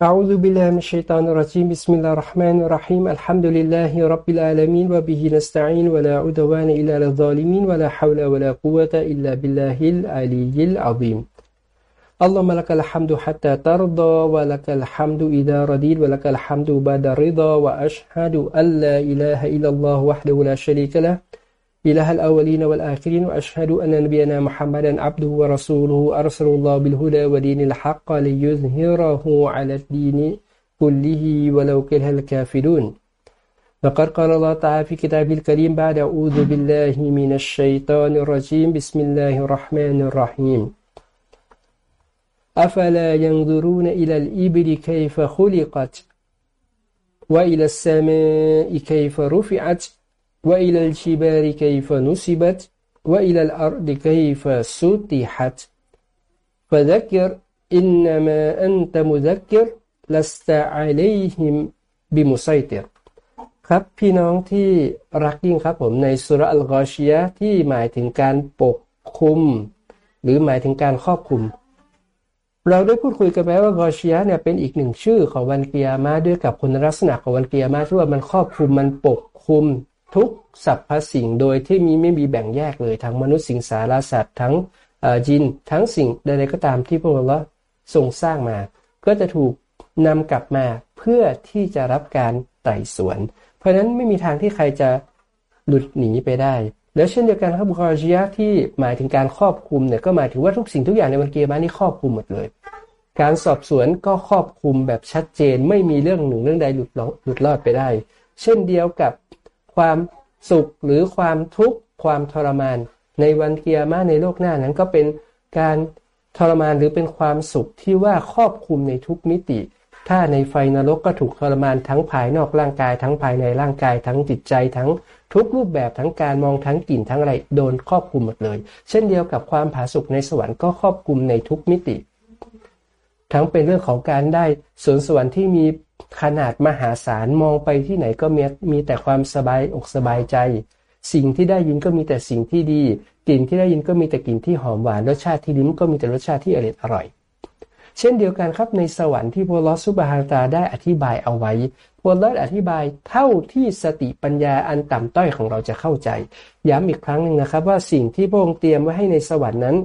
أعوذ بالله من الشيطان الرجيم. بسم الله الرحمن الرحيم. الحمد لله رب العالمين وبه نستعين ولا عدوان إلا للظالمين ولا حول ولا قوة إلا بالله العلي العظيم. اللهم لك الحمد حتى ترضى ولك الحمد إذا رضيت ولك الحمد بعد الرضا وأشهد أن لا إله إلا الله وحده لا شريك له. إله الأولين والآخرين وأشهد أن نبينا محمدا عبده ورسوله أرسل الله بالهدى ودين الحق ليظهره على الدين كله ولو كره الكافرون. وقد قال الله تعالى في كتابه الكريم بعد أعوذ بالله من الشيطان الرجيم. بسم الله الرحمن الرحيم. أفلا ينظرون إلى الإبل كيف خلقت؟ وإلى السماء كيف رفعت؟ وإلى الجبال كيف نصبت وإلى الأرض كيف سطحت فذكر إنما أنت مذكر لست عليهم بمسيطر ครับพี่น้องที่รักยิ่งครับผมในสุรอัลกอชียะที่หมายถึงการปกคุม หรือหมายถึงการครอบคุม เราได้พูดคุยกันไปว่ากอชียะเนี่ยเป็นอีกหนึ่งชื่อของวันเกียร์มาด้วยกับคุณลักษณะของวันเกียร์มาที่ว่ามันครอบคุมมันปกคุม ทุกสรรพสิ่งโดยที่มีไม่มีแบ่งแยกเลยทั้งมนุษย์สิ่งสารสัตว์ทั้งจินทั้งสิ่งใดๆก็ตามที่พระองค์ทรงสร้างมา ก็จะถูกนำกลับมาเพื่อที่จะรับการไต่สวน เพราะฉะนั้นไม่มีทางที่ใครจะหลุดหนีไปได้ แล้วเช่นเดียวกันครับบุคลชียะที่หมายถึงการครอบคลุมเนี่ยก็หมายถึงว่าทุกสิ่งทุกอย่างในวันเกียร์มานี่ครอบคลุมหมดเลย การสอบสวนก็ครอบคลุมแบบชัดเจนไม่มีเรื่องหนึ่งเรื่องใดหลุดหลุดรอดไปได้ เช่นเดียวกับ ความสุขหรือความทุกข์ความทรมาน ในวันเกียร์มาในโลกหน้านั้นก็เป็นการทรมานหรือเป็นความสุขที่ว่าครอบคลุมในทุกมิติ ถ้าในไฟนรกก็ถูกทรมานทั้งภายนอกร่างกาย ทั้งภายในร่างกาย ทั้งจิตใจ ทั้งทุกรูปแบบทั้งการมองทั้งกลิ่นทั้งอะไรโดนครอบคลุมหมดเลย เช่นเดียวกับความผาสุกในสวรรค์ก็ครอบคลุมในทุกมิติ ทั้งเป็นเรื่องของการได้สวนสวรรค์ที่มี ขนาดมหาศาลมองไปที่ไหนก็มีมีแต่ความสบายอกสบายใจ สิ่งที่ได้ยินก็มีแต่สิ่งที่ดี กลิ่นที่ได้ยินก็มีแต่กลิ่นที่หอมหวานรสชาติที่ลิ้มก็มีแต่รสชาติที่อร่อยอร่อย เช่นเดียวกันครับในสวรรค์ที่พระลอสุบฮาตาได้อธิบายเอาไว้พระลออธิบายเท่าที่สติปัญญาอันต่ำต้อยของเราจะเข้าใจ ย้ำอีกครั้งหนึ่งนะครับว่าสิ่งที่พระองค์เตรียมไว้ให้ในสวรรค์นั้น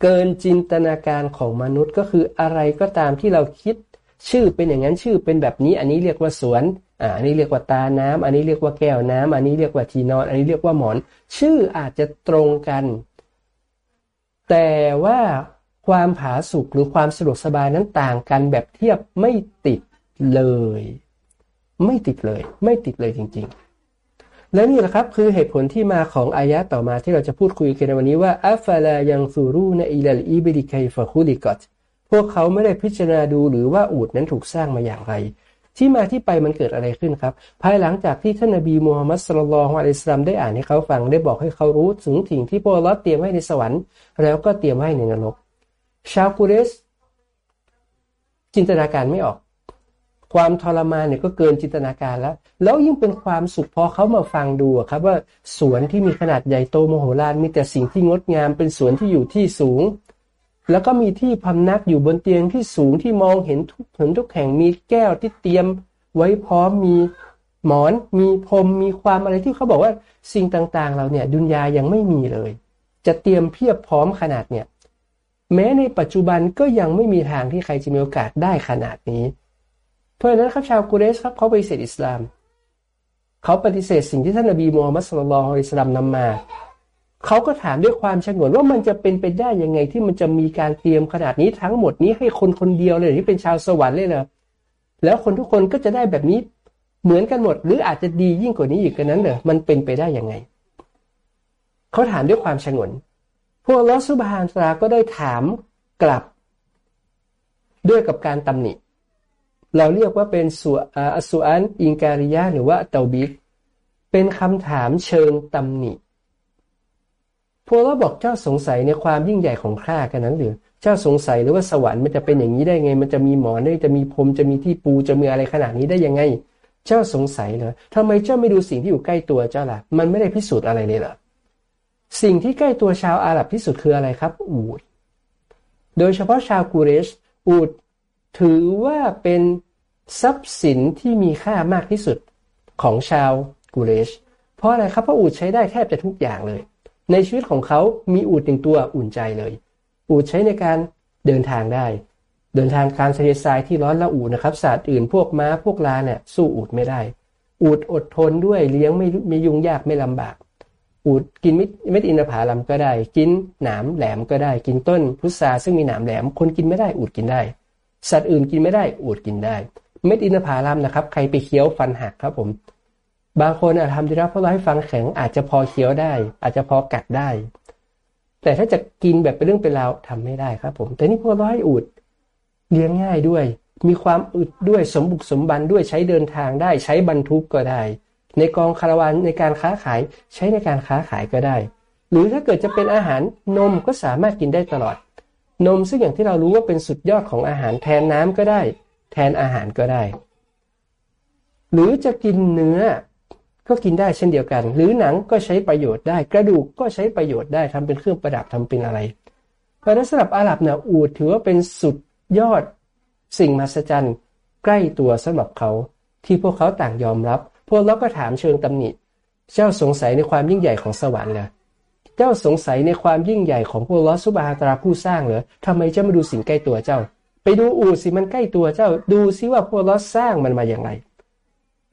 เกินจินตนาการของมนุษย์ก็คืออะไรก็ตามที่เราคิด ชื่อเป็นอย่างนั้นชื่อเป็นแบบนี้ อันนี้เรียกว่าสวนอ่าอันนี้เรียกว่าตาน้ำอันนี้เรียกว่าแก้วน้ำอันนี้เรียกว่าที่นอน อันนี้เรียกว่าหมอน ชื่ออาจจะตรงกัน แต่ว่าความผาสุกหรือความสะดวกสบายนั้นต่างกันแบบเทียบไม่ติดเลย ไม่ติดเลย ไม่ติดเลยจริง ๆและนี่แหละครับคือเหตุผลที่มาของอายะต่อมาที่เราจะพูดคุยกันในวันนี้ว่าอัฟลายังซูรูนอิลลอีบิลิคฟะคุลิกอต พวกเขาไม่ได้พิจารณาดูหรือว่าอูดนั้นถูกสร้างมาอย่างไร ที่มาที่ไปมันเกิดอะไรขึ้นครับ ภายหลังจากที่ท่านนบีมูฮัมมัดสุลลัลฮวาอิสลามได้อ่านให้เขาฟังได้บอกให้เขารู้ถึงสิ่งที่พระองค์เตรียมไว้ในสวรรค์ แล้วก็เตรียมไว้ในนรก ชาวกุเรส จินตนาการไม่ออก ความทรมานเนี่ยก็เกินจินตนาการแล้ว แล้วยิ่งเป็นความสุขพอเขามาฟังดูครับว่าสวนที่มีขนาดใหญ่โตมโหฬารมีแต่สิ่งที่งดงามเป็นสวนที่อยู่ที่สูง แล้วก็มีที่พำนักอยู่บนเตียงที่สูงที่มองเห็นทุกเห็นทุกแห่งมีแก้วที่เตรียม ไว้พร้อมมีหมอน มีพรมมีความอะไรที่เขาบอกว่าสิ่งต่างๆ เราเนี่ยดุนยายังไม่มีเลย จะเตรียมเพียบพร้อมขนาดเนี่ยแม้ในปัจจุบันก็ยังไม่มีทางที่ใครจะมีโอกาสได้ขนาดนี้ เพราะฉะนั้นครับชาวกุเรชครับเขาไปเสดอิสลาม เขาปฏิเสธสิ่งที่ท่านนบีมูฮัมมัดสุลลัลฮอิสลามนำมา เขาก็ถามด้วยความฉงนว่ามันจะเป็นไปได้ยังไงที่มันจะมีการเตรียมขนาดนี้ทั้งหมดนี้ให้คนคนเดียวเลยที่เป็นชาวสวรรค์เลยเหรอแล้วคนทุกคนก็จะได้แบบนี้เหมือนกันหมด หรืออาจจะดียิ่งกว่านี้อีกกันนั้นเหรอมันเป็นไปได้ยังไงเขาถามด้วยความฉงน พวกลอสุบฮานตราก็ได้ถามกลับ ด้วยกับการตำหนิ เราเรียกว่าเป็นสุอาสุอันอิงการิยาหรือว่าเตาบิกเป็นคำถามเชิงตำหนิ พวกเราบอกเจ้าสงสัยในความยิ่งใหญ่ของข้ากันนั้นหรือ เจ้าสงสัยหรือว่าสวรรค์มันจะเป็นอย่างนี้ได้ไง มันจะมีหมอนได้จะมีพรมจะมีที่ปูจะมีอะไรขนาดนี้ได้ยังไง เจ้าสงสัยเหรอทำไมเจ้าไม่ดูสิ่งที่อยู่ใกล้ตัวเจ้าล่ะ มันไม่ได้พิสูจน์อะไรเลยเหรอสิ่งที่ใกล้ตัวชาวอาหรับที่สุดคืออะไรครับ อูดโดยเฉพาะชาวกูเรชอูดถือว่าเป็นทรัพย์สินที่มีค่ามากที่สุดของชาวกูเรช เพราะอะไรครับเพราะอูดใช้ได้แทบจะทุกอย่างเลย ในชีวิตของเขามีอูดหนึ่งตัวอุ่นใจเลย อูดใช้ในการเดินทางได้ เดินทางการทะเลทรายที่ร้อนละอูนะครับสัตว์อื่นพวกม้าพวกลาเนี่ยสู้อูดไม่ได้ อูดอดทนด้วยเลี้ยงไม่ไม่ยุ่งยากไม่ลำบาก อูดกินเม็ดอินทผลัมก็ได้ กินหนามแหลมก็ได้ กินต้นพุทราซึ่งมีหนามแหลม คนกินไม่ได้อูดกินได้ สัตว์อื่นกินไม่ได้อูดกินได้ เม็ดอินทผลัมนะครับ ใครไปเคี้ยวฟันหักครับผม บางคนอาจทำดีรับเพราะเราให้ฟังแข็งอาจจะพอเคี้ยวได้ อาจจะพอกัดได้ แต่ถ้าจะกินแบบเป็นเรื่องเป็นราวทำไม่ได้ครับ ผม แต่นี่พวกเราให้อุดเลี้ยงง่ายด้วย มีความอึดด้วยสมบุกสมบันด้วยใช้เดินทางได้ใช้บรรทุกก็ได้ ในกองคาราวานในการค้าขายใช้ในการค้าขายก็ได้ หรือถ้าเกิดจะเป็นอาหารนมก็สามารถกินได้ตลอด นมซึ่งอย่างที่เรารู้ว่าเป็นสุดยอดของอาหารแทนน้ำก็ได้ แทนอาหารก็ได้ หรือจะกินเนื้อ ก็กินได้เช่นเดียวกัน หรือหนังก็ใช้ประโยชน์ได้ กระดูกก็ใช้ประโยชน์ได้ทำเป็นเครื่องประดับทำเป็นอะไรเพราะนั้นสำหรับอาหรับเนี่ยอูดถือว่าเป็นสุดยอดสิ่งมหัศจรรย์ใกล้ตัวสำหรับเขา ที่พวกเขาต่างยอมรับ พวกเราก็ถามเชิงตำหนิ เจ้าสงสัยในความยิ่งใหญ่ของสวรรค์เหรอเจ้าสงสัยในความยิ่งใหญ่ของพวกลอสุบาตราผู้สร้างเหรอทำไมเจะมาดูสิ่งใกล้ตัวเจ้า ไปดูอูดสิมันใกล้ตัวเจ้า ดูซิว่าพวกลอสร้างมันมาอย่างไร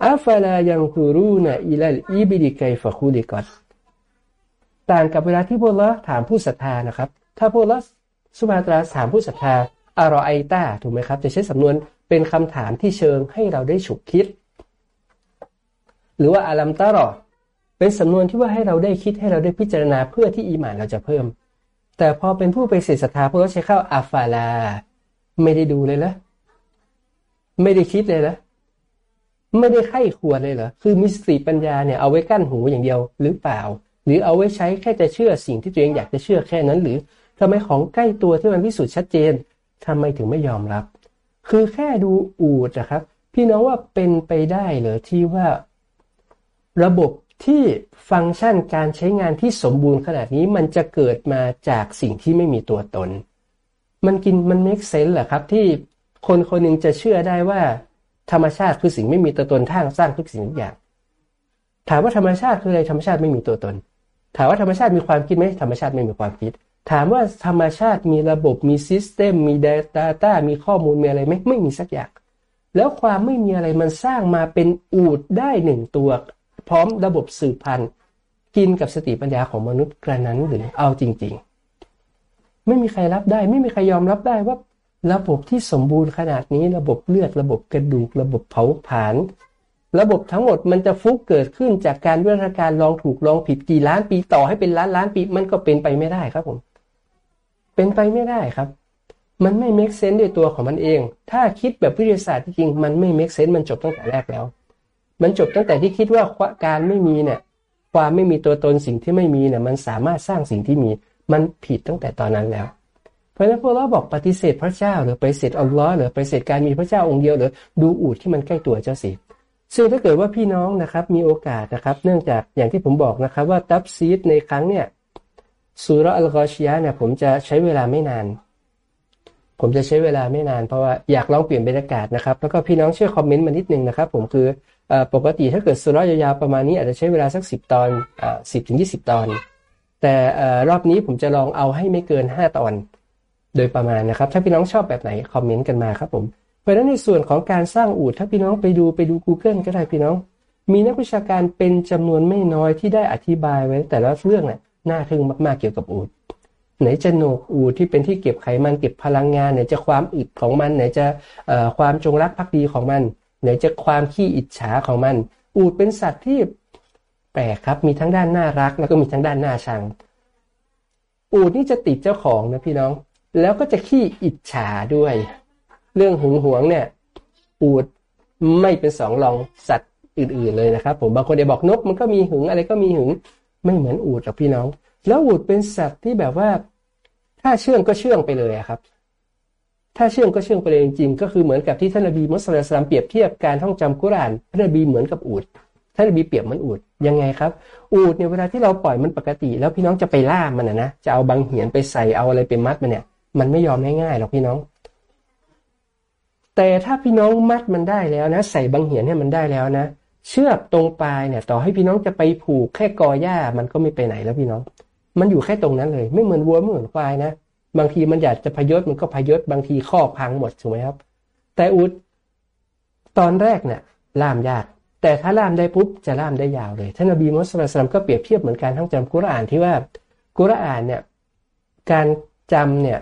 อัฟลายังคูรูนอิลัลอีบิดิไกฟะคูลิกัตต่างกับเวลาที่พวกเราถามผู้ศรัทธานะครับ ถ้าพวกเราสุภาตราถามผู้ศรัทธาอารอไอตาถูกไหมครับ จะใช้สำนวนเป็นคำถามที่เชิงให้เราได้ฉุกคิด หรือว่าอาลัมตารอเป็นสำนวนที่ว่าให้เราได้คิดให้เราได้พิจารณาเพื่อที่อีหมานเราจะเพิ่ม แต่พอเป็นผู้ไปเสศรัทธาพวกเราใช้เข้าอัฟาลา ไม่ได้ดูเลยละไม่ได้คิดเลยละ ไม่ได้ไข้ควรเลยเหรอ คือมีสติปัญญาเนี่ยเอาไว้กั้นหูอย่างเดียวหรือเปล่า หรือเอาไว้ใช้แค่จะเชื่อสิ่งที่ตัวเองอยากจะเชื่อแค่นั้นหรือทำไมของใกล้ตัวที่มันพิสูจน์ชัดเจนทำไมถึงไม่ยอมรับ คือแค่ดูอูดนะครับ พี่น้องว่าเป็นไปได้เหรอที่ว่า ระบบที่ฟังก์ชันการใช้งานที่สมบูรณ์ขนาดนี้มันจะเกิดมาจากสิ่งที่ไม่มีตัวตน มันกินมันเมคเซนส์เหรอครับที่คนคนหนึ่งจะเชื่อได้ว่า ธรรมชาติคือสิ่งไม่มีตัวตนท่างสร้างทุกสิ่งทุกอย่าง ถามว่าธรรมชาติคืออะไรธรรมชาติไม่มีตัวตน ถามว่าธรรมชาติมีความคิดไหมธรรมชาติไม่มีความคิด ถามว่าธรรมชาติมีระบบมีซิสเต็มมี Data มีข้อมูลมีอะไรไหมไม่มีสักอย่าง แล้วความไม่มีอะไรมันสร้างมาเป็นอูดได้หนึ่งตัว พร้อมระบบสืบพันธุ์กินกับสติปัญญาของมนุษย์กระนั้นหรือเอาจริง ๆ ไม่มีใครรับได้ ไม่มีใครยอมรับได้ว่า ระบบที่สมบูรณ์ขนาดนี้ระบบเลือดระบบกระดูก ระบบเผาผลาญระบบทั้งหมดมันจะฟุกเกิดขึ้นจากการวิวัฒนาการลองถูกลองผิดกี่ล้านปีต่อให้เป็นล้านล้านปีมันก็เป็นไปไม่ได้ครับผม เป็นไปไม่ได้ครับ มันไม่ make sense ด้วยตัวของมันเอง ถ้าคิดแบบวิทยาศาสตร์จริงมันไม่ make sense มันจบตั้งแต่แรกแล้ว มันจบตั้งแต่ที่คิดว่าการไม่มีเนี่ย ความไม่มีตัวตนสิ่งที่ไม่มีเนี่ย มันสามารถสร้างสิ่งที่มี มันผิดตั้งแต่ตอนนั้นแล้ว เพราะฉะนั้นพวกเราบอกปฏิเสธพระเจ้า หรือปฏิเสธอัลลอฮ์หรือปฏิเสธการมีพระเจ้าองค์เดียวหรือดูอูฐที่มันใกล้ตัวเจ้าสิซึ่งถ้าเกิดว่าพี่น้องนะครับมีโอกาสนะครับ เนื่องจากอย่างที่ผมบอกนะครับว่าตัฟซีรในครั้งเนี่ยสุรอัลกอชียะเนี่ยผมจะใช้เวลาไม่นาน ผมจะใช้เวลาไม่นานเพราะว่าอยากลองเปลี่ยนบรรยากาศนะครับ แล้วก็พี่น้องช่วยคอมเมนต์มานิดนึงนะครับ ผมคือปกติถ้าเกิดสุรยาวๆประมาณนี้อาจจะใช้เวลาสักสิบตอนสิบถึงยี่สิบตอน แต่รอบนี้ผมจะลองเอาให้ไม่เกินห้าตอน โดยประมาณนะครับ ถ้าพี่น้องชอบแบบไหนคอมเมนต์กันมาครับผมเพราะฉะนั้นในส่วนของการสร้างอูดถ้าพี่น้องไปดูไปดู Google ก็ได้พี่น้อง มีนักวิชาการเป็นจำนวนไม่น้อยที่ได้อธิบายไว้ แต่ละเรื่องเนี่ยน่าทึ่งมากๆเกี่ยวกับอูดไหนจะโหนกอูดที่เป็นที่เก็บไขมันเก็บพลังงานไหนจะความอึดของมันไหนจะความจงรักภักดีของมัน ไหนจะความขี้อิจฉาของมัน อูดเป็นสัตว์ที่แปลกครับมีทั้งด้านน่ารักแล้วก็มีทั้งด้านน่าชังอูดนี่จะติดเจ้าของนะพี่น้อง แล้วก็จะขี้อิจฉาด้วย เรื่องหึงหวงเนี่ยอูดไม่เป็นสองรองสัตว์อื่นๆเลยนะครับ ผมบางคนเดี๋ยวบอกนกมันก็มีหึงอะไรก็มีหึงไม่เหมือนอูดหรอกพี่น้อง แล้วอูดเป็นสัตว์ที่แบบว่า ถ้าเชื่องก็เชื่องไปเลยครับ ถ้าเชื่องก็เชื่องไปเลยจริงๆก็คือเหมือนกับที่ท่านนบีมุสลิมเปรียบเทียบการท่องจำกุรานท่านนบีเหมือนกับอูดท่านนบีเปรียบเหมือนอูดยังไงครับ อูดเนี่ยเวลาที่เราปล่อยมันปกติ แล้วพี่น้องจะไปล่ามันนะนะจะเอาบางเหียนไปใส่เอาอะไรไปมัดมันเนี่ย มันไม่ยอมง่ายๆหรอกพี่น้อง แต่ถ้าพี่น้องมัดมันได้แล้วนะ ใส่บังเหียนให้มันได้แล้วนะเชือกตรงปลายเนี่ย ต่อให้พี่น้องจะไปผูกแค่กอหญ้ามันก็ไม่ไปไหนแล้วพี่น้อง มันอยู่แค่ตรงนั้นเลย ไม่เหมือนวัวไม่เหมือนควายนะบางทีมันอยากจะพยศมันก็พยศบางทีข้อพังหมดถูกไหมครับ แต่อุดตอนแรกเนี่ยล่ามยาก แต่ถ้าล่ามได้ปุ๊บจะล่ามได้ยาวเลยท่านอบีมุสลิมก็เปรียบเทียบเหมือนกันทั้งจำกุรอานที่ว่ากุรอานเนี่ยการจำเนี่ย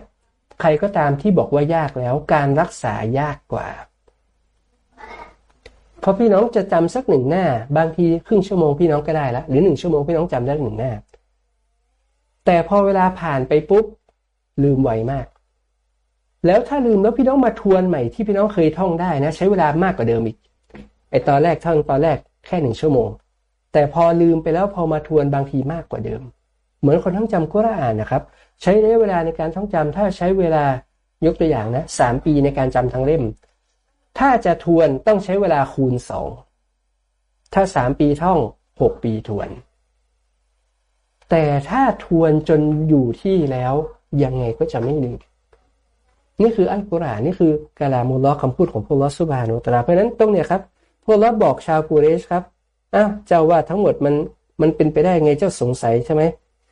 ใครก็ตามที่บอกว่ายากแล้วการรักษายากกว่าพอพี่น้องจะจำสักหนึ่งหน้า บางทีครึ่งชั่วโมงพี่น้องก็ได้ละหรือหนึ่งชั่วโมงพี่น้องจำได้หนึ่งหน้า แต่พอเวลาผ่านไปปุ๊บ ลืมไวมาก แล้วถ้าลืมแล้วพี่น้องมาทวนใหม่ที่พี่น้องเคยท่องได้นะ ใช้เวลามากกว่าเดิมอีกไอตอนแรกท่องตอนแรกแค่หนึ่งชั่วโมง แต่พอลืมไปแล้วพอมาทวนบางทีมากกว่าเดิม เหมือนคนท่องจำกุรอานนะครับ ใช้ระยะเวลาในการท่องจำถ้าใช้เวลายกตัวอย่างนะสามปีในการจำทั้งเล่ม ถ้าจะทวนต้องใช้เวลาคูณสองถ้าสามปีท่องหกปีทวน แต่ถ้าทวนจนอยู่ที่แล้วยังไงก็จะไม่ลืมนี่คืออัลกุรอานนี่คือกาลามุลลอคำพูดของพวกลอสุบานุตราเพราะนั้นตรงเนี้ยครับพวกลอบอกชาวกูเรชครับอ้าวเจ้าว่าทั้งหมดมันมันเป็นไปได้ไงเจ้าสงสัยใช่ไหม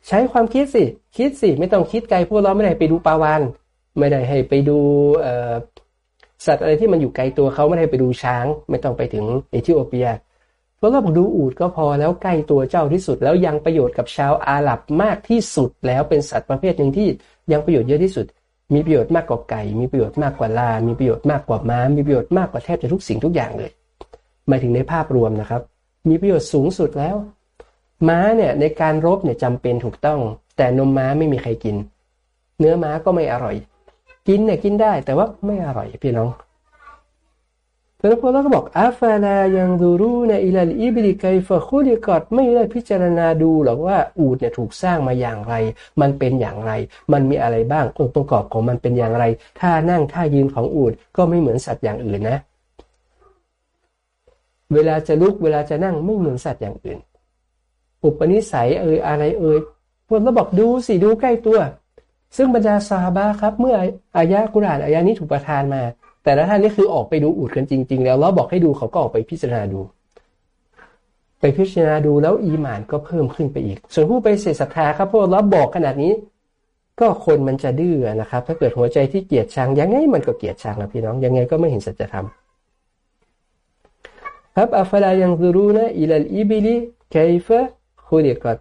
ใช้ความคิดสิ คิดสิ ไม่ต้องคิดไกลพวกเราไม่ได้ไปดูปลาวานไม่ได้ให้ไปดูสัตว์อะไรที่มันอยู่ไกลตัวเขาไม่ได้ไปดูช้าง ไม่ต้องไปถึงเอธิโอเปียเพราะเราบอกดูอูดก็พอแล้วใกล้ตัวเจ้าที่สุด แล้วยังประโยชน์กับชาวอาหรับมากที่สุด แล้วเป็นสัตว์ประเภทหนึ่งที่ยังประโยชน์เยอะที่สุด มีประโยชน์มากกว่าไก่ มีประโยชน์มากกว่าลา มีประโยชน์มากกว่าม้า มีประโยชน์มากกว่าแทบจะทุกสิ่งทุกอย่างเลยหมายถึงในภาพรวมนะครับ มีประโยชน์สูงสุดแล้ว ม้าเนี่ยในการรบเนี่ยจำเป็นถูกต้อง แต่นมม้าไม่มีใครกิน เนื้อม้าก็ไม่อร่อย กินเนี่ยกินได้แต่ว่าไม่อร่อยพี่น้องพระพุทธก็บอกอัฟลายังดูรูในอิลัลอิบริกฟะคุลิกอดไม่ได้พิจารณาดูหรอกว่าอูดเนี่ยถูกสร้างมาอย่างไร มันเป็นอย่างไร มันมีอะไรบ้างองค์ประกอบของมันเป็นอย่างไรท่านั่งท่ายืนของอูดก็ไม่เหมือนสัตว์อย่างอื่นนะ เวลาจะลุกเวลาจะนั่งไม่เหมือนสัตว์อย่างอื่น อุปนิสัยเอ่ยอะไรเอ่ยพวกเราบอกดูสิดูใกล้ตัว ซึ่งบรรดาซาฮาบะครับ เมื่ออายะกุรานอายะนี้ถูกประทานมา แต่ละท่านนี่คือออกไปดูอูดกันจริง ๆ แล้วเราบอกให้ดูเขาก็ออกไปพิจารณาดู ไปพิจารณาดูแล้วอีหมานก็เพิ่มขึ้นไปอีก ส่วนผู้ไปเสียศรัทธาครับพวกเราบอกขนาดนี้ ก็คนมันจะดื้อนะครับ ถ้าเกิดหัวใจที่เกลียดชังยังไงมันก็เกลียดชังนะพี่น้องยังไงก็ไม่เห็นสัจธรรมครับأفلا ينظرون إلى الإبل كيف خلقت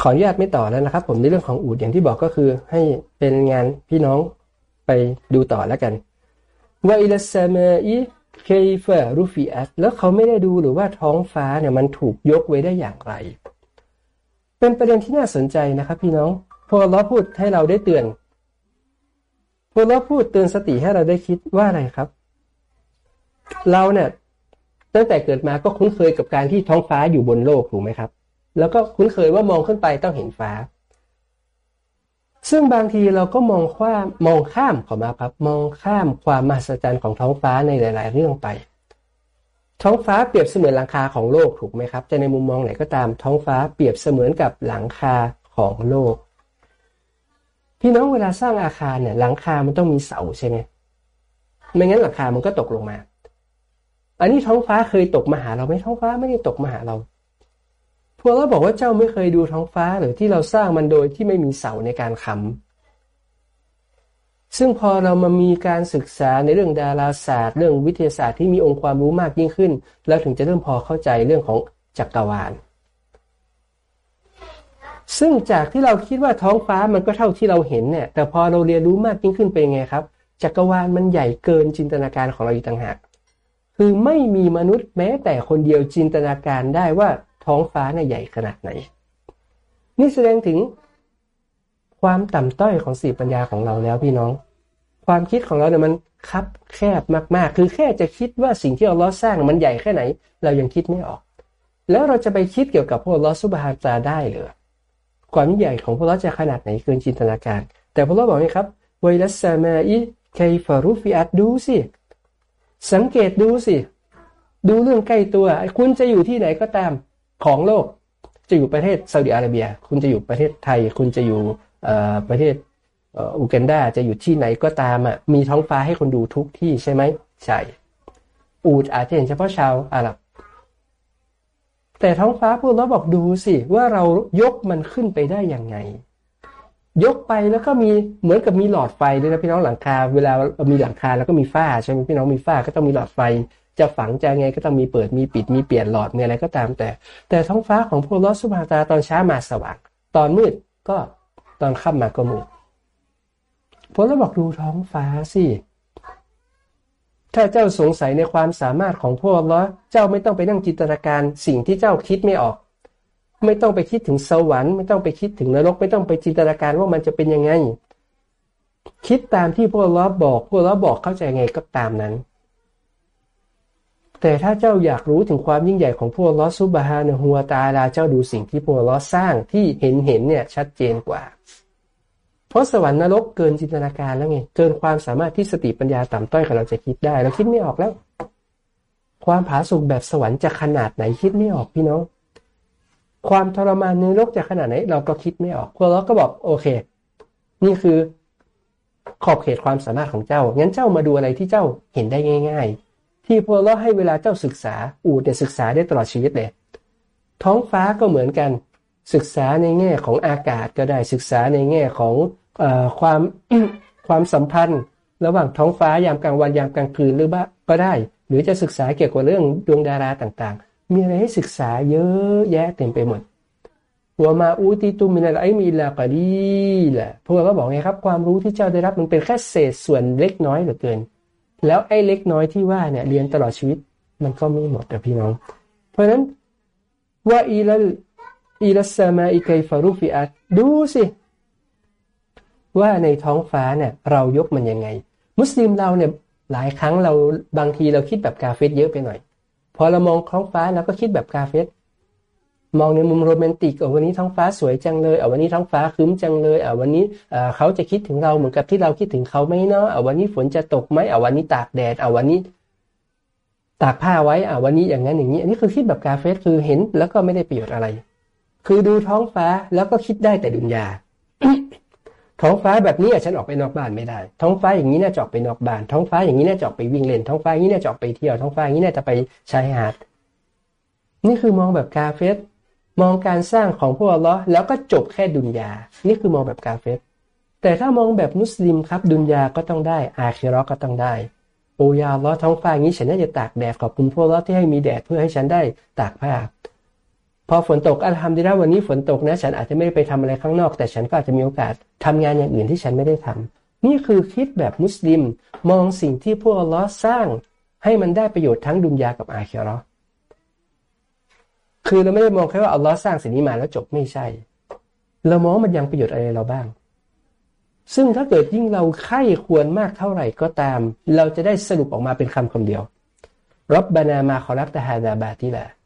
ขออนุญาตไม่ต่อแล้วนะครับ ผมในเรื่องของอูฐอย่างที่บอกก็คือ ให้เป็นงานพี่น้องไปดูต่อแล้วกันوإلى السماء كيف رفعت แล้วเขาไม่ได้ดูหรือว่าท้องฟ้าเนี่ยมันถูกยกไว้ได้อย่างไร เป็นประเด็นที่น่าสนใจนะครับ พี่น้องพอเราพูดให้เราได้เตือนพอเราพูดเตือนสติให้เราได้คิดว่าอะไรครับ เราเนี่ย ตั้งแต่เกิดมาก็คุ้นเคยกับการที่ท้องฟ้าอยู่บนโลกถูกไหมครับ แล้วก็คุ้นเคยว่ามองขึ้นไปต้องเห็นฟ้า ซึ่งบางทีเราก็มองข้ามมองข้ามขอมาครับ มองข้ามความมหัศจรรย์ของท้องฟ้าในหลาย ๆ เรื่องไป ท้องฟ้าเปรียบเสมือนหลังคาของโลกถูกไหมครับ จะในมุมมองไหนก็ตามท้องฟ้าเปรียบเสมือนกับหลังคาของโลก พี่น้องเวลาสร้างอาคารเนี่ยหลังคามันต้องมีเสาใช่ไหมไม่งั้นหลังคามันก็ตกลงมา อันนี้ท้องฟ้าเคยตกมาหาเราไหมท้องฟ้าไม่ได้ตกมาหาเรา พวกเราบอกว่าเจ้าไม่เคยดูท้องฟ้าหรือที่เราสร้างมันโดยที่ไม่มีเสาในการค้ำซึ่งพอเรามามีการศึกษาในเรื่องดาราศาสตร์ เรื่องวิทยาศาสตร์ที่มีองค์ความรู้มากยิ่งขึ้น แล้วถึงจะเริ่มพอเข้าใจเรื่องของจักรวาล ซึ่งจากที่เราคิดว่าท้องฟ้ามันก็เท่าที่เราเห็นเนี่ย แต่พอเราเรียนรู้มากยิ่งขึ้นเป็นไงครับ จักรวาลมันใหญ่เกินจินตนาการของเราอีกต่างหาก คือไม่มีมนุษย์แม้แต่คนเดียวจินตนาการได้ว่าท้องฟ้าเนี่ยใหญ่ขนาดไหน นี่แสดงถึงความต่ำต้อยของสีปัญญาของเราแล้วพี่น้อง ความคิดของเราเนี่ยมันคับแคบมากๆ คือแค่จะคิดว่าสิ่งที่เราล้อสร้างมันใหญ่แค่ไหน เรายังคิดไม่ออก แล้วเราจะไปคิดเกี่ยวกับพวกล้อสุบฮาตาได้หรือความใหญ่ของพวกล้อจะขนาดไหนเกินจินตนาการ แต่พวกล้อบอกไหมครับไวรัสมาอีเคฟารุฟิอัดดูสิ สังเกตดูสิ ดูเรื่องใกล้ตัว คุณจะอยู่ที่ไหนก็ตามของโลก จะอยู่ประเทศซาอุดิอาระเบีย คุณจะอยู่ประเทศไทย คุณจะอยู่ประเทศอูกันดาจะอยู่ที่ไหนก็ตามอะมีท้องฟ้าให้คนดูทุกที่ใช่ไหมใช่อูดอาจจะเห็นเฉพาะชาวอาหรับ แต่ท้องฟ้าพวกเราบอกดูสิว่าเรายกมันขึ้นไปได้ยังไง ยกไปแล้วก็มีเหมือนกับมีหลอดไฟด้วยนะพี่น้องหลังคา เวลามีหลังคาแล้วก็มีฝ้าใช่ไหมพี่น้องมีฝ้าก็ต้องมีหลอดไฟ จะฝังจะไงก็ต้องมีเปิดมีปิดมีเปลี่ยนหลอดมีอะไรก็ตามแต่ แต่ท้องฟ้าของพวกเราสุภาตาตอนเช้ามาสว่าง ตอนมืดก็ตอนค่ำมาก็มืดพวกเราบอกดูท้องฟ้าสิถ้าเจ้าสงสัยในความสามารถของพวกลอเจ้าไม่ต้องไปนั่งจินตนาการสิ่งที่เจ้าคิดไม่ออก ไม่ต้องไปคิดถึงสวรรค์ไม่ต้องไปคิดถึงนรก ไม่ต้องไปจินตนาการว่ามันจะเป็นยังไง คิดตามที่พวกล้อบอกพวกล้อบอกเข้าใจไงก็ตามนั้น แต่ถ้าเจ้าอยากรู้ถึงความยิ่งใหญ่ของพวกล้อซุบฮานะฮัวตาลาเจ้าดูสิ่งที่พวกล้อสร้างที่เห็นเห็นเนี่ยชัดเจนกว่า เพราะสวรรค์นรกเกินจินตนาการแล้วไงเกินความสามารถที่สติปัญญาต่ำต้อยของเราจะคิดได้เราคิดไม่ออกแล้ว ความผาสุกแบบสวรรค์จะขนาดไหนคิดไม่ออกพี่น้อง ความทรมานในโลกจะขนาดไหนเราก็คิดไม่ออกพวกเราก็บอกโอเค นี่คือขอบเขตความสามารถของเจ้า งั้นเจ้ามาดูอะไรที่เจ้าเห็นได้ง่าย ๆ ที่พวกเราให้เวลาเจ้าศึกษา อูดเนี่ยศึกษาได้ตลอดชีวิตเลย ท้องฟ้าก็เหมือนกัน ศึกษาในแง่ของอากาศก็ได้ ศึกษาในแง่ของอความความสัมพันธ์ ระหว่างท้องฟ้ายามกลางวันยามกลางคืนหรือบ้าก็ได้ หรือจะศึกษาเกี่ยวกับเรื่องดวงดาราต่างๆ มีอะไรให้ศึกษาเยอะแยะเต็มไปหมดวมาอูติตุมินาไอมีลากดีแหละพวกเราบอกไงครับ ความรู้ที่เจ้าได้รับมันเป็นแค่เศษส่วนเล็กน้อยเหลือเกิน แล้วไอ้เล็กน้อยที่ว่าเนี่ยเรียนตลอดชีวิตมันก็ไม่หมดกับพี่น้อง เพราะฉะนั้นว่าอีลอิลัสมาอิกัยฟารุฟิอัตดูสิว่าในท้องฟ้าเนี่ยเรายกมันยังไง มุสลิมเราเนี่ยหลายครั้งเราบางทีเราคิดแบบกาเฟสเยอะไปหน่อย พอเรามองท้องฟ้าเราก็คิดแบบกาเฟสมองในมุมโรแมนติกเอาวันนี้ท้องฟ้าสวยจังเลยเอาวันนี้ท้องฟ้าคืมจังเลยเอาวันนี้เขาจะคิดถึงเราเหมือนกับที่เราคิดถึงเขาไหมเนาะเอาวันนี้ฝนจะตกไหมเอาวันนี้ตากแดดเอาวันนี้ ตากผ้าไว้เอาวันนี้อย่างนั้นอย่างนี้ อันนี้คือคิดแบบกาเฟสคือเห็นแล้วก็ไม่ได้ประโยชน์อะไร คือดูท้องฟ้าแล้วก็คิดได้แต่ดุนยา ท้องฟ้าแบบนี้ฉันออกไปนอกบ้านไม่ได้ ท้องฟ้าอย่างนี้น่าจะออกไปนอกบ้าน ท้องฟ้าอย่างนี้น่าจะออกไปวิ่งเล่น ท้องฟ้าอย่างนี้น่าจะออกไปเที่ยว ท้องฟ้าอย่างนี้น่าจะไปชายหาด นี่คือมองแบบกาเฟสมองการสร้างของพวกเราแล้วก็จบแค่ดุนยา นี่คือมองแบบกาเฟสแต่ถ้ามองแบบมุสลิมครับ ดุนยาก็ต้องได้ อาคิรอก็ต้องได้ โอยาล้อท้องฟ้าอย่างนี้ฉันน่าจะตากแดดขอบคุณพวกเราที่ให้มีแดดเพื่อให้ฉันได้ตากผ้า พอฝนตกอัลฮัมดุลิลละวันนี้ฝนตกนะ ฉันอาจจะไม่ได้ไปทำอะไรข้างนอก แต่ฉันก็อาจจะมีโอกาสทำงานอย่างอื่นที่ฉันไม่ได้ทำนี่คือคิดแบบมุสลิมมองสิ่งที่พวกอัลลอฮ์สร้าง ให้มันได้ประโยชน์ทั้งดุนยากับอาคิรอคือเราไม่ได้มองแค่ว่าอัลลอฮ์สร้างสิ่งนี้มาแล้วจบไม่ใช่ เรามองมันยังประโยชน์อะไรเราบ้าง ซึ่งถ้าเกิดยิ่งเราไข้ควรมากเท่าไหร่ก็ตาม เราจะได้สรุปออกมาเป็นคำคำเดียวรับบานามาขอรับตะฮาดาบาติแหละ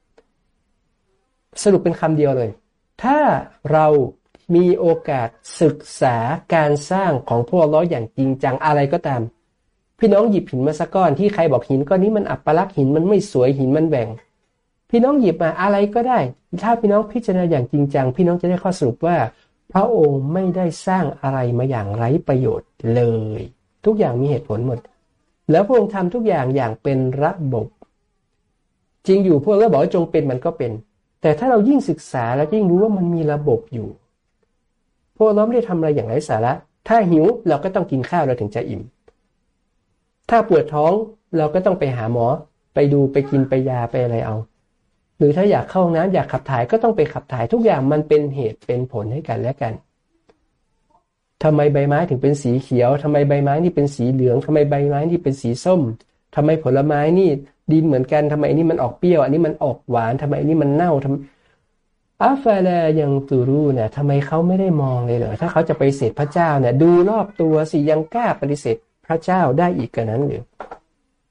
สรุปเป็นคำเดียวเลย ถ้าเรามีโอกาสศึกษาการสร้างของพวกล้ออย่างจริงจังอะไรก็ตาม พี่น้องหยิบหินมาสักก้อนที่ใครบอกหินก้อนนี้มันอับปลักหินมันไม่สวยหินมันแหว่ง พี่น้องหยิบมาอะไรก็ได้ ถ้าพี่น้องพิจารณาอย่างจริงจัง พี่น้องจะได้ข้อสรุปว่า พระองค์ไม่ได้สร้างอะไรมาอย่างไร้ประโยชน์เลย ทุกอย่างมีเหตุผลหมด แล้วพระองค์ทำทุกอย่างอย่างเป็นระบบ จริงอยู่พวกเราบอกว่าจงเป็นมันก็เป็น แต่ถ้าเรายิ่งศึกษาแล้วยิ่งรู้ว่ามันมีระบบอยู่ พวกเราไม่ได้ทำอะไรอย่างไร้สาระ ถ้าหิวเราก็ต้องกินข้าวเราถึงจะอิ่ม ถ้าปวดท้องเราก็ต้องไปหาหมอ ไปดูไปกินไปยาไปอะไรเอา หรือถ้าอยากเข้าห้องน้ำอยากขับถ่ายก็ต้องไปขับถ่ายทุกอย่างมันเป็นเหตุเป็นผลให้กันและกันทำไมใบไม้ถึงเป็นสีเขียวทำไมใบไม้นี่เป็นสีเหลืองทำไมใบไม้นี่เป็นสีส้ม ทำไมผลไม้นี่ดินเหมือนกันทำไมอันนี้มันออกเปรี้ยว อันนี้มันออกหวานทำไมอันนี้มันเน่าทำอัฟาลายังตูรูเนี่ยทำไมเขาไม่ได้มองเลยเหรอถ้าเขาจะไปเสดพระเจ้าเนี่ยดูรอบตัวสิยังกล้าปฏิเสธพระเจ้าได้อีกกันนั้นหรือ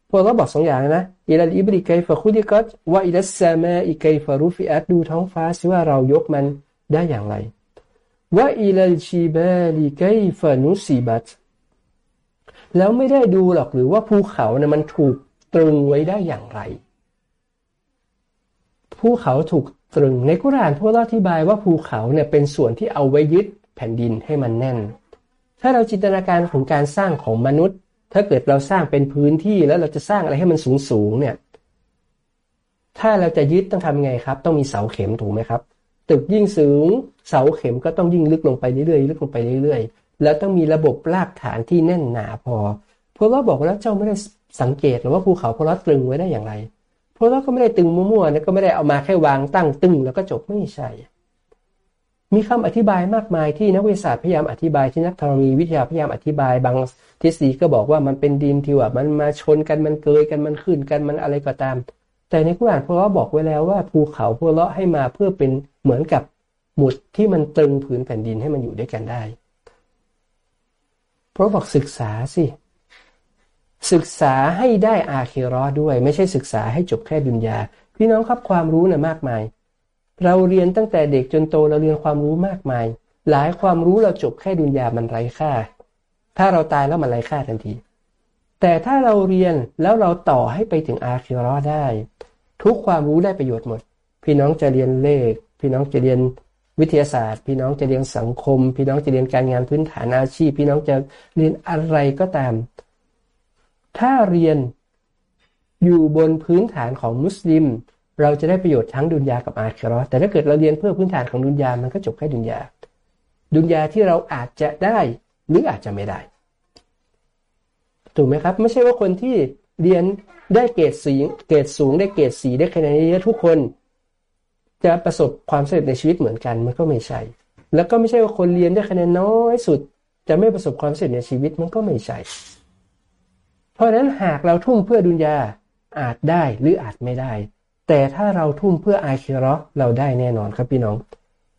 พวกเราบอกสองอย่างนะอิลัลอิบริกัยฟะคุดิกัตว่าอิลัสซามาอิกัยฟะรูฟิอัตดูท้องฟ้าสิว่าเรายกมันได้อย่างไรว่าอิลัลชีบาลิกัยฟะนุสิบัต แล้วไม่ได้ดูหรอกหรือว่าภูเขาเนี่ยมันถูกตรึงไว้ได้อย่างไร ภูเขาถูกตรึงในกุรานพวกเราอธิบายว่าภูเขาเนี่ยเป็นส่วนที่เอาไว้ยึดแผ่นดินให้มันแน่น ถ้าเราจินตนาการของการสร้างของมนุษย์ ถ้าเกิดเราสร้างเป็นพื้นที่แล้วเราจะสร้างอะไรให้มันสูงสูงเนี่ย ถ้าเราจะยึดต้องทำไงครับ ต้องมีเสาเข็มถูกไหมครับ ตึกยิ่งสูง เสาเข็มก็ต้องยิ่งลึกลงไปเรื่อยๆลึกลงไปเรื่อยๆ แล้วต้องมีระบบรากฐานที่แน่นหนาพอพวกเราบอกแล้วเจ้าไม่ได้สังเกตหรือว่าภูเขาพวกเราตรึงไว้ได้อย่างไรพวกเราก็ไม่ได้ตึงมั่วๆนะก็ไม่ได้เอามาแค่วางตั้งตึงแล้วก็จบไม่ใช่ มีคำอธิบายมากมายที่นักวิทยาศาสตร์พยายามอธิบายที่นักธรณีวิทยาพยายามอธิบายบางทฤษฎีก็บอกว่ามันเป็นดินที่ว่ามันมาชนกันมันเกยกันมันขึ้นกันมันอะไรก็ตาม แต่ในกุรอานพวกเราบอกไว้แล้วว่าภูเขาพวกเราให้มาเพื่อเป็นเหมือนกับหมุดที่มันตึงผืนแผ่นดินให้มันอยู่ด้วยกันได้ ราะบอกศึกษาสิ ศึกษาให้ได้อาเครอด้วย ไม่ใช่ศึกษาให้จบแค่ดุนยา พี่น้องครับความรู้นะ่ะมากมาย เราเรียนตั้งแต่เด็กจนโตเราเรียนความรู้มากมาย หลายความรู้เราจบแค่ดุนยามันไร้ค่า ถ้าเราตายแล้วมันไร้ค่าทันที แต่ถ้าเราเรียนแล้วเราต่อให้ไปถึงอาคิรอได้ ทุกความรู้ได้ประโยชน์หมด พี่น้องจะเรียนเลข พี่น้องจะเรียน วิทยาศาสตร์ พี่น้องจะเรียนสังคม พี่น้องจะเรียนการงานพื้นฐานอาชีพ พี่น้องจะเรียนอะไรก็ตาม ถ้าเรียนอยู่บนพื้นฐานของมุสลิม เราจะได้ประโยชน์ทั้งดุนยากับอาคิรอแต่ถ้าเกิดเราเรียนเพื่อพื้นฐานของดุนยามันก็จบแค่ดุนยา ดุนยาที่เราอาจจะได้หรืออาจจะไม่ได้ ถูกไหมครับ ไม่ใช่ว่าคนที่เรียนได้เกรดสีเกรดสูงได้เกรดสีได้คะแนนเยอะทุกคน จะประสบความสำเร็จในชีวิตเหมือนกันมันก็ไม่ใช่ แล้วก็ไม่ใช่ว่าคนเรียนได้คะแนนน้อยสุด จะไม่ประสบความสำเร็จในชีวิตมันก็ไม่ใช่ เพราะฉะนั้นหากเราทุ่มเพื่อดุนยาอาจได้หรืออาจไม่ได้ แต่ถ้าเราทุ่มเพื่ออาคิรอเราได้แน่นอนครับพี่น้อง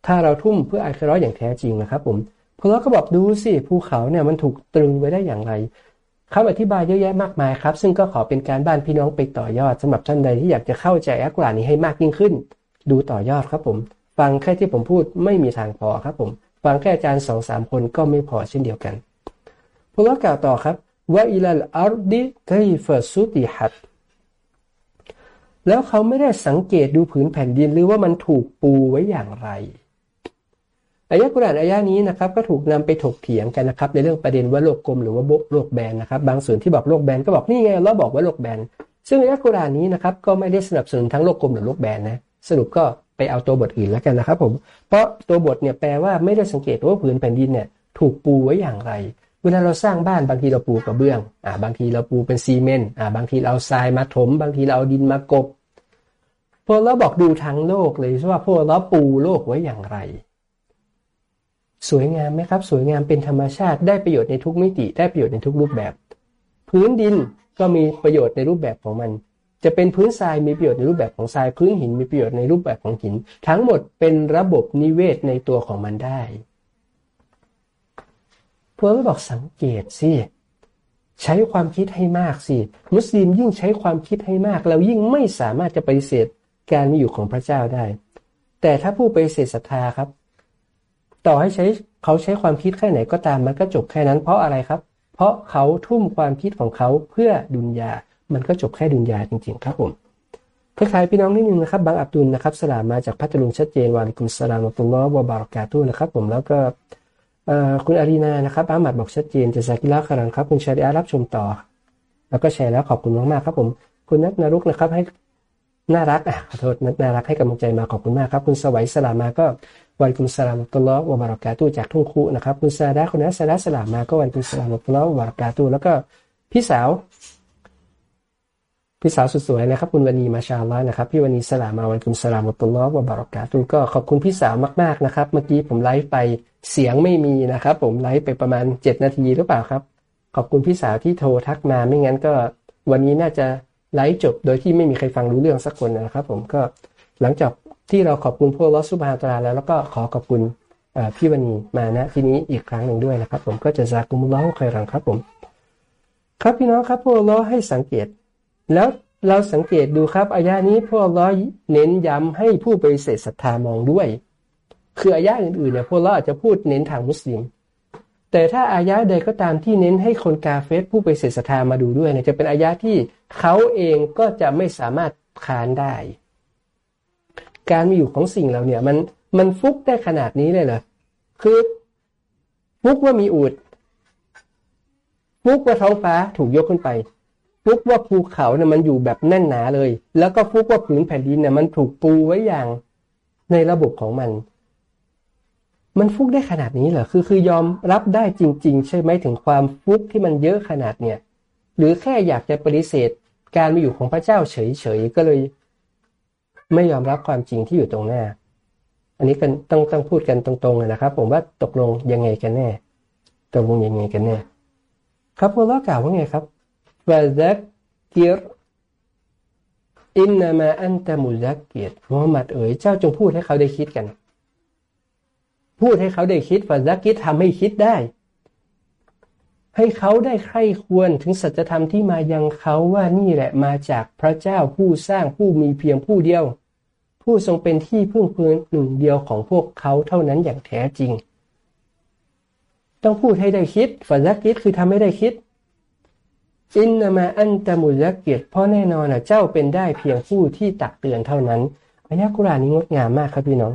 ถ้าเราทุ่มเพื่ออาคิรออย่างแท้จริงนะครับผมพระก็บอกดูสิภูเขาเนี่ยมันถูกตรึงไว้ได้อย่างไรคำอธิบายเยอะแยะมากมายครับ ซึ่งก็ขอเป็นการบ้านพี่น้องไปต่อยอดสำหรับท่านใดที่อยากจะเข้าใจอักลานี้ให้มากยิ่งขึ้น ดูต่อยอดครับผม ฟังแค่ที่ผมพูดไม่มีทางพอครับผม ฟังแค่อาจารย์สองสามคนก็ไม่พอเช่นเดียวกันพระกล่าวต่อครับว่าอิลัลอาร์ดิไกฟสุติฮัดแล้วเขาไม่ได้สังเกตดูผืนแผ่นดินหรือว่ามันถูกปูไว้อย่างไรอายะกุรานอายะนี้นะครับก็ถูกนำไปถกเถียงกันนะครับในเรื่องประเด็นว่าโลกกลมหรือว่าโลกแบนนะครับบางส่วนที่บอกโลกแบนก็บอกนี่ไงเราบอกว่าโลกแบนซึ่งอายะกุรานนี้นะครับก็ไม่ได้สนับสนุนทั้งโลกกลมหรือโลกแบนนะ สรุปก็ไปเอาตัวบทอื่นแล้วกันนะครับผม เพราะตัวบทเนี่ยแปลว่าไม่ได้สังเกตว่าผืนแผ่นดินเนี่ยถูกปูไว้อย่างไร เวลาเราสร้างบ้านบางทีเราปูกระเบื้องอ่าบางทีเราปูเป็นซีเมนต์อ่าบางทีเราเอาทรายมาถม บางทีเราเอาดินมากบพวกเราบอกดูทั้งโลกเลยว่าพวกเราปูโลกไว้อย่างไร สวยงามไหมครับ สวยงามเป็นธรรมชาติได้ประโยชน์ในทุกมิติ ได้ประโยชน์ในทุกรูปแบบ พื้นดินก็มีประโยชน์ในรูปแบบของมัน จะเป็นพื้นทรายมีประโยชน์ในรูปแบบของทรายพื้นหินมีประโยชน์ในรูปแบบของหิน ทั้งหมดเป็นระบบนิเวศในตัวของมันได้เพวกเราบอกสังเกตสิใช้ความคิดให้มากสิมุสลิมยิ่งใช้ความคิดให้มาก เรายิ่งไม่สามารถจะปฏิเสธการมีอยู่ของพระเจ้าได้ แต่ถ้าผู้ไปเสดศรัทธาครับ ต่อให้ใช้เขาใช้ความคิดแค่ไหนก็ตามมันก็จบแค่นั้น เพราะอะไรครับ เพราะเขาทุ่มความคิดของเขาเพื่อดุนยา มันก็จบแค่ดุนยาจริงๆครับผมคล้ายๆพี่น้องนิดนึงนะครับบางอับดุลนะครับสลามมาจากพัทลุงชัดเจนวาลิกุมสลามตุลลอฮ์วะบารักาตุนะครับผมแล้วก็คุณอารีนานะครับอามัดบอกชัดเจนจะซากิลาคารันครับ คุณชาริอารับชมต่อ แล้วก็แชร์แล้วขอบคุณมากๆครับผมคุณนักนารุกนะครับให้น่ารักอะขอโทษน่ารักให้กำลังใจมาขอบคุณมากครับ คุณสวัยสลามาก็วันคุณสลามตุลลอฮ์วะบารากาตูจากทุ่งคูนะครับคุณซาดาคนนั้นซาดาสลามาก็วันคุณสลามตุลลอฮ์วะบารากาตูแล้วก็พี่สาว พี่สาวสุดสวยนะครับ คุณวันีมาชาลานะครับ พี่วันีสลามาวันคุณสลามตุลลอฮ์วะบารากาตูก็ขอบคุณพี่สาวมากๆนะครับ เมื่อกี้ผมไลฟ์ไปเสียงไม่มีนะครับ ผมไลฟ์ไปประมาณเจ็ดนาทีหรือเปล่าครับ ขอบคุณพี่สาวที่โทรทักมาไม่งั้นก็ วันนี้น่าจะไลฟ์จบโดยที่ไม่มีใครฟังรู้เรื่องสักคนนะครับ ผมก็หลังจากที่เราขอบคุณพวกลอสุบฮาตราแล้วแล้วก็ขอขอบคุณพี่วันีมาณที่นี้อีกครั้งหนึ่งด้วยนะครับ ผมก็จะจากุมุลลอฮ์ใครรังครับผม ครับพี่น้องครับพวกเราให้สังเกต แล้วเราสังเกตดูครับอายานี้พวกเราเน้นย้ำให้ผู้ไปเสดศรัทธามองด้วย คืออายาอื่นๆเนี่ยพวกเราอาจจะพูดเน้นทางมุสลิม แต่ถ้าอายะใดก็ตามที่เน้นให้คนกาเฟสผู้ไปเสดศรัทธามาดูด้วยเนี่ยจะเป็นอายะที่เขาเองก็จะไม่สามารถค้านได้ การมีอยู่ของสิ่งเราเนี่ยมันมันฟุกได้ขนาดนี้เลยเหรอคือฟุกว่ามีอูดฟุกว่าท้องฟ้าถูกยกขึ้นไป ฟุกว่าภูเขาเนี่ยมันอยู่แบบแน่นหนาเลย แล้วก็ฟุกว่าผืนแผ่นดินเนี่ยมันถูกปูไว้อย่างในระบบของมัน มันฟุกได้ขนาดนี้เหรอคือคือยอมรับได้จริง ๆ ใช่ไหมถึงความฟุกที่มันเยอะขนาดเนี่ย หรือแค่อยากจะปฏิเสธการมีอยู่ของพระเจ้าเฉยๆก็เลย ไม่ยอมรับความจริงที่อยู่ตรงหน้า อันนี้กันต้องต้องพูดกันตรงๆนะครับ ผมว่าตกลงยังไงกันแน่ตกลงยังไงกันแน่ ครับอัลลอฮ์กล่าวว่าไงครับ فذكر إنما أنت مذكر มุฮัมมัดเอ๋ยเจ้าจงพูดให้เขาได้คิดกัน พูดให้เขาได้คิด فذكر ทำให้คิดได้ ให้เขาได้ใคร่ครวญถึงสัจธรรมที่มายังเขาว่านี่แหละมาจากพระเจ้าผู้สร้างผู้มีเพียงผู้เดียว ผู้ทรงเป็นที่พึ่งพื้นหนึ่งเดียวของพวกเขาเท่านั้นอย่างแท้จริง ต้องพูดให้ได้คิดฟาซักกิรคือทำให้ได้คิด อินนามาอันตะมุลเกียรเพราะแน่นอนนะเจ้าเป็นได้เพียงผู้ที่ตักเตือนเท่านั้นอายะกุรานนี้งดงามมากครับพี่น้อง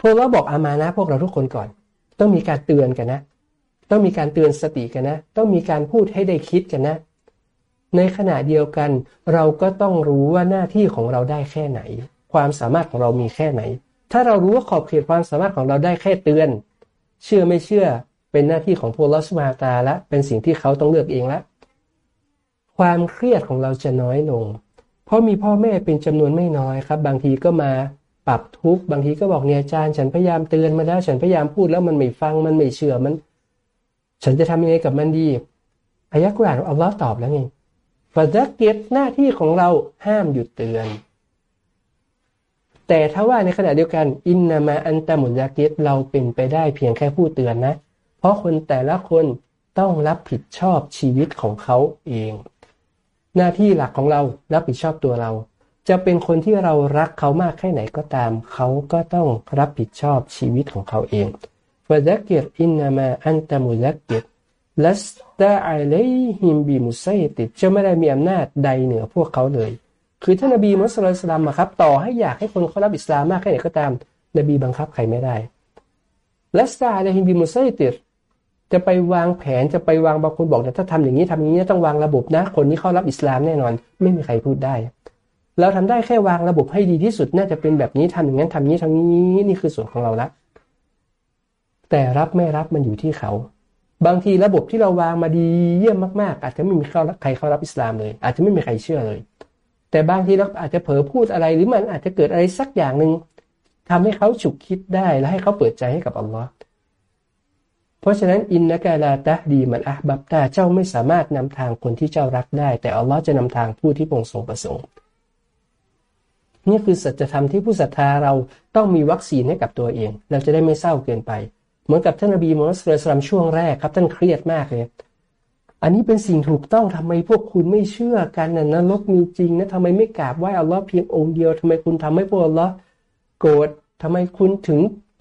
พวกเราบอกอามานะพวกเราทุกคนก่อน ต้องมีการเตือนกันนะ ต้องมีการเตือนสติกันนะ ต้องมีการพูดให้ได้คิดกันนะ ในขณะเดียวกัน เราก็ต้องรู้ว่าหน้าที่ของเราได้แค่ไหน ความสามารถของเรามีแค่ไหน ถ้าเรารู้ว่าขอบเขตความสามารถของเราได้แค่เตือน เชื่อไม่เชื่อ เป็นหน้าที่ของพวกลอสมาตาและเป็นสิ่งที่เขาต้องเลือกเองละความเครียดของเราจะน้อยลง เพราะมีพ่อแม่เป็นจำนวนไม่น้อยครับ บางทีก็มาปรับทุกบางทีก็บอกเนี่ยอาจารย์ฉันพยายามเตือนมาแล้วฉันพยายามพูดแล้วมันไม่ฟังมันไม่เชื่อมัน ฉันจะทำยังไงกับมันดีอายะกุรอานอัลลอฮ์ตอบแล้วไงฟาซักเกียหน้าที่ของเราห้ามหยุดเตือน แต่ถ้าว่าในขณะเดียวกัน อินนามาอันตะมุนยาเกตเราเป็นไปได้เพียงแค่ผู้เตือนนะ เพราะคนแต่ละคนต้องรับผิดชอบชีวิตของเขาเอง หน้าที่หลักของเรารับผิดชอบตัวเรา จะเป็นคนที่เรารักเขามากแค่ไหนก็ตาม เขาก็ต้องรับผิดชอบชีวิตของเขาเองفذكر إنما أنت مذكر لست عليهم بمصيطر จะไม่ได้มีอำนาจใดเหนือพวกเขาเลย คือท่านนบีมุสลิมครับ ต่อให้อยากให้คนเขารับอิสลามมากแค่ไหนก็ตาม นบีบังคับใครไม่ได้لست عليهم بمصيطر จะไปวางแผนจะไปวางบางคนบอกแต่ถ้าทำอย่างนี้ทำอย่างนี้ต้องวางระบบนะ คนนี้เข้ารับอิสลามแน่นอน ไม่มีใครพูดได้เราทำได้แค่วางระบบให้ดีที่สุดน่าจะเป็นแบบนี้ทำอย่างนั้นทำนี้ทำนี้นี่คือส่วนของเราละแต่รับไม่รับมันอยู่ที่เขา บางทีระบบที่เราวางมาดีเยี่ยมมากๆ อาจจะไม่มีใครเข้ารับอิสลามเลย อาจจะไม่มีใครเชื่อเลย แต่บางทีเราอาจจะเผลอพูดอะไรหรือมันอาจจะเกิดอะไรสักอย่างหนึ่งทำให้เขาฉุกคิดได้และให้เขาเปิดใจให้กับอัลลอฮ์ ราะฉะนั้นอินนักาลาตะดีมันอับับตาเจ้าไม่สามารถนำทางคนที่เจ้ารักได้ แต่อัลลอฮ์จะนำทางผู้ที่พงทรงประสงค์นี่คือสัจธรรมที่ผู้ศรัทธาเราต้องมีวัคซีนให้กับตัวเอง เราจะได้ไม่เศร้าเกินไป เหมือนกับท่านนบีมุฮัมมัดสุลตัมช่วงแรกครับท่านเครียดมากเลยอันนี้เป็นสิ่งถูกต้องทำไมพวกคุณไม่เชื่อกันนะนรกมีจริงนะทำไมไม่กราบไหว้อัลลอฮ์เพียงองค์เดียวทำไมคุณทำให้พวกอัลลอฮ์โกรธทำไมคุณถึง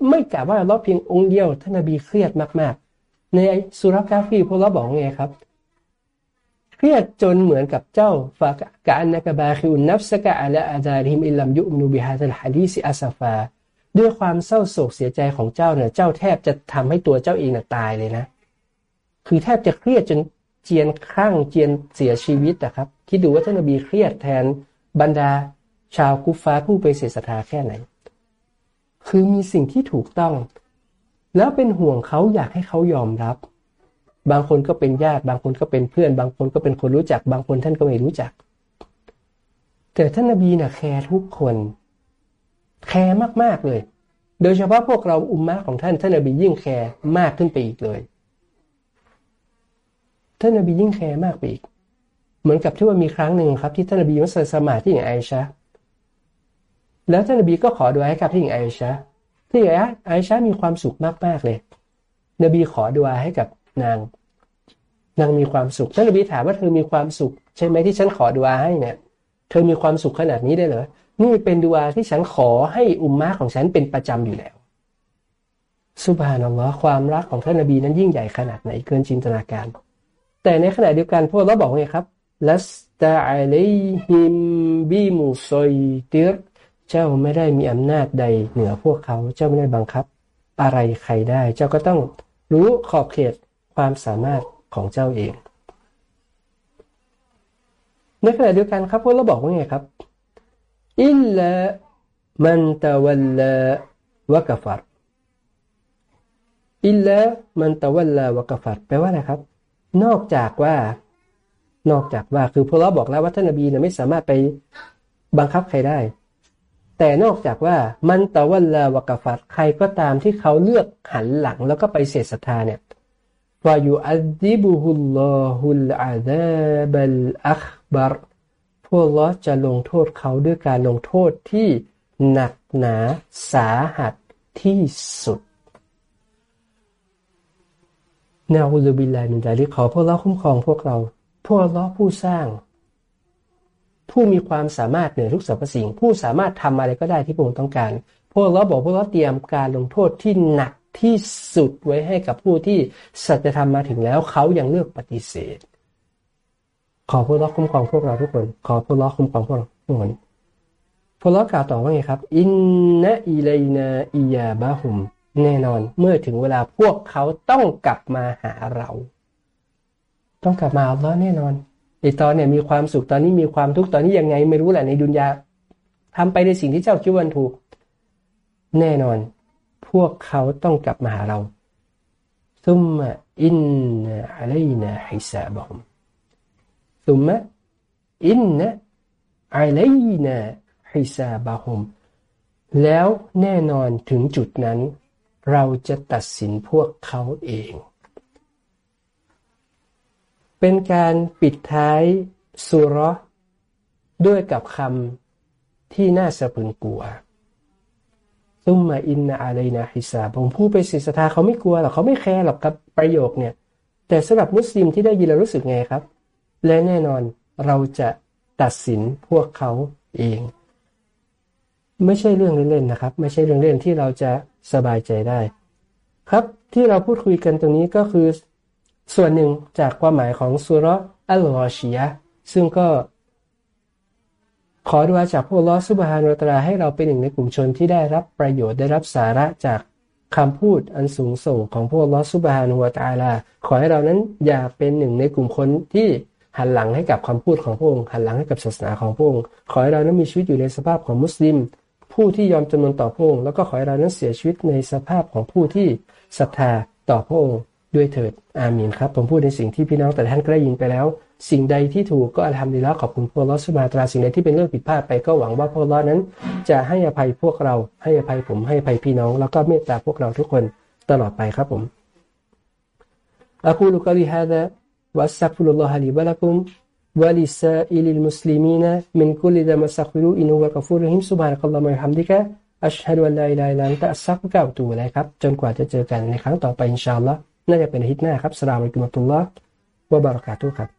ไม่กราบไหว้อัลลอเพียงองค์เดียวท่านนบีเครียดมากในสุรกาฟีพวกเราบอกไงครับ เครียดจนเหมือนกับเจ้าفكأنك باخع نفسك على آثارهم إن لم يؤمنوا بهذا الحديث أسفا ด้วยความเศร้าโศกเสียใจของเจ้าเนี่ยเจ้าแทบจะทำให้ตัวเจ้าเองน่ะตายเลยนะ คือแทบจะเครียดจนเจียนคลั่งเจียนเสียชีวิตนะครับ คิดดูว่าท่านนบีเครียดแทนบรรดาชาวกุฟฟารผู้ปฏิเสธศรัทธาแค่ไหน คือมีสิ่งที่ถูกต้อง แล้วเป็นห่วงเขาอยากให้เขายอมรับ บางคนก็เป็นญาติ บางคนก็เป็นเพื่อน บางคนก็เป็นคนรู้จัก บางคนท่านก็ไม่รู้จัก แต่ท่านนบีน่ะแคร์ทุกคน แคร์มาก ๆ เลย โดยเฉพาะพวกเราอุมมะของท่านท่านนบียิ่งแคร์มากขึ้นไปอีกเลย ท่านนบียิ่งแคร์มากไปอีก เหมือนกับที่ว่ามีครั้งหนึ่งครับ ที่ท่านนบีมัสสมาท่านหญิงไอชา แล้วท่านนบีก็ขอดุอาให้กับท่านหญิงไอชาที่อะไอชามีความสุขมากๆเลย นบีขอดุอาให้กับนาง นางมีความสุข ท่านนบีถามว่าเธอมีความสุข ใช่ไหมที่ฉันขอดุอาให้เนี่ย เธอมีความสุขขนาดนี้ได้เหรอ นี่เป็นดุอาที่ฉันขอให้อุมมะของฉันเป็นประจำอยู่แล้ว สุบฮานัลลอฮ์ความรักของท่านนบีนั้นยิ่งใหญ่ขนาดไหนเกินจินตนาการ แต่ในขณะเดียวกันพวกเราบอกไงครับลัสตาอัลฮิมบิมุซอยติร เจ้าไม่ได้มีอำนาจใดเหนือพวกเขา เจ้าไม่ได้บังคับ อะไรใครได้ เจ้าก็ต้องรู้ขอบเขตความสามารถของเจ้าเอง ในขณะเดียวกันครับพวกเราบอกว่าไงครับ อิลลามันตะวัลลาวะกฟัรอิลลามันตะวัลลาวะกฟัรแปลว่าอะไรครับ นอกจากว่า นอกจากว่าคือพวกเราบอกแล้วว่าท่านนบีเนี่ยไม่สามารถไปบังคับใครได้ แต่นอกจากว่ามันตะวัลลาวะกฟัรใครก็ตามที่เขาเลือกหันหลังแล้วก็ไปเสียศรัทธาเนี่ยฟายุอัลดิบุฮุลลอฮุลอาซาบัลอัคบารพวกลอจะลงโทษเขาด้วยการลงโทษที่หนักหนาสาหัสที่สุดนาอุลบิลลามินดาลิขอพวกเราคุ้มครองพวกเรา พวกเราผู้สร้าง ผู้มีความสามารถเหนือทุกสรรพสิ่ง ผู้สามารถทำอะไรก็ได้ที่พระองค์ต้องการ พวกเราบอกพวกเราเตรียมการลงโทษที่หนักที่สุดไว้ให้กับผู้ที่สัจธรรมมาถึงแล้วเขายังเลือกปฏิเสธ ขอพวกเราคุ้มครองพวกเราทุกคน ขอพวกเราคุ้มครองพวกเราทุกคนพวกเรากล่าวต่อว่าไงครับ อินนะอิเลนาอียาบะฮุม แน่นอนเมื่อถึงเวลาพวกเขาต้องกลับมาหาเรา ต้องกลับมาอัลลอแน่นอน ตอนเนี่ยมีความสุขตอนนี้มีความทุกข์ตอนนี้ยังไงไม่รู้แหละในดุนยาทำไปในสิ่งที่เจ้าคิดว่าถูก แน่นอน พวกเขาต้องกลับมาหาเราซุมมะอินอะลัยนาฮิซาบะฮุมตุมะอินนะอัลัยนาฮิซาบะฮมแล้วแน่นอนถึงจุดนั้น เราจะตัดสินพวกเขาเอง เป็นการปิดท้ายสุรด้วยกับคำที่น่าสะพึงกลัวซุมมาอินนาอะไรนะฮิซาผมผู้ไปศิษฐาเขาไม่กลัวหรอกเขาไม่แคร์หรอกกับประโยคเนี่ย แต่สำหรับมุสลิมที่ได้ยินแล้วรู้สึกไงครับ และแน่นอนเราจะตัดสินพวกเขาเอง ไม่ใช่เรื่องเล่นๆนะครับ ไม่ใช่เรื่องเล่นที่เราจะสบายใจได้ ครับที่เราพูดคุยกันตรงนี้ก็คือ ส่วนหนึ่งจากความหมายของสุรอัลลอชียซึ่งก็ขอดูอาจากพวกลอสุบฮานุตราให้เราเป็นหนึ่งในกลุ่มชนที่ได้รับประโยชน์ได้รับสาระจากคำพูดอันสูงส่งของพวกลอสุบฮานุตาลา ขอให้เรานั้นอย่าเป็นหนึ่งในกลุ่มคนที่หันหลังให้กับคำพูดของพระองค์หันหลังให้กับศาสนาของพระองค์ขอให้เรานั้นมีชีวิตอยู่ในสภาพของมุสลิม ผู้ที่ยอมจำนนต่อพระองค์แล้วก็ขอให้เรานั้นเสียชีวิตในสภาพของผู้ที่ศรัทธาต่อพระองค์ ด้วยเถิดอามีนครับผมพูดในสิ่งที่พี่น้องแต่ท่านก็ได้ยินไปแล้ว สิ่งใดที่ถูกก็อัลฮัมดุลิลละขอบคุณพระลอสุมาตราสิ่งใดที่เป็นเรื่องผิดพลาดไปก็หวังว่าพระลอนั้น จะให้อภัยพวกเราให้อภัยผมให้อภัยพี่น้อง แล้วก็เมตตาพวกเราทุกคนตลอดไปครับผมอะคูลุกะลิฮะดะวัสซักฟุลลอฮะลีบะลักุม ولسائر المسلمين من كل ذنب استغفروا إنه هو الغفور الرحيم سبحانك اللهم وبحمدك أشهد أن لا إله إلا أنت أستغفرك وأتوب إليك ครับจนกว่าจะเจอกันในครั้งต่อไปอินชาอัลลอฮ์ น่าจะเป็นอาทิตย์หน้าครับالسلام عليكم ورحمة الله وبركاته ครับ